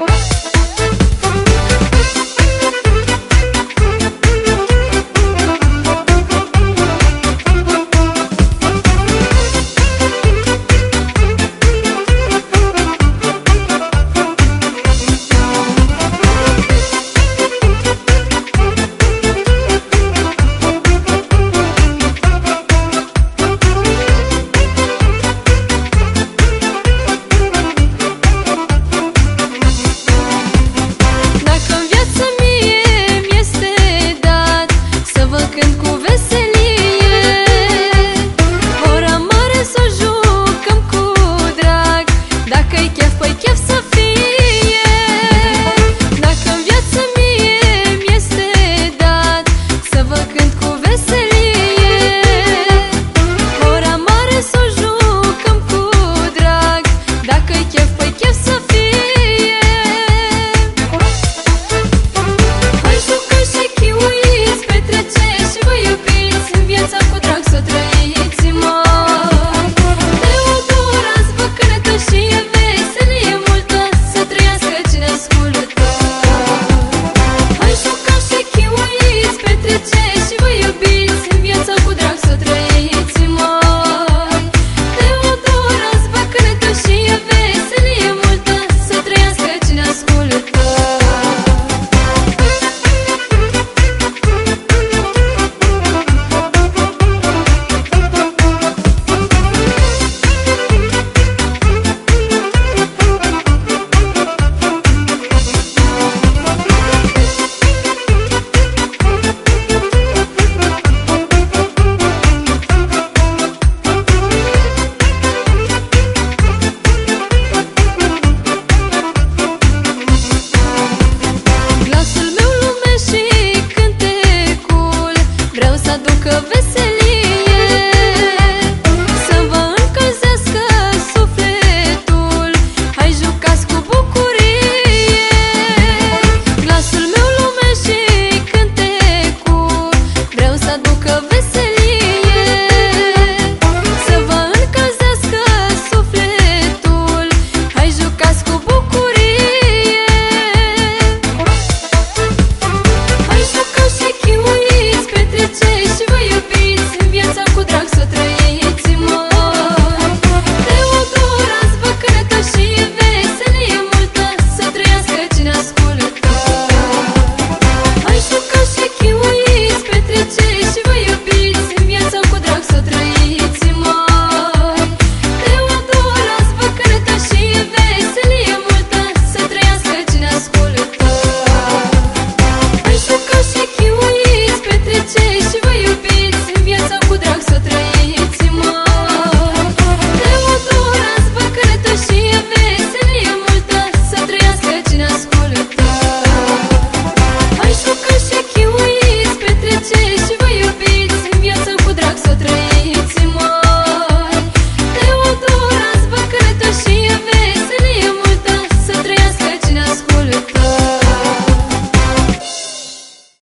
oh you.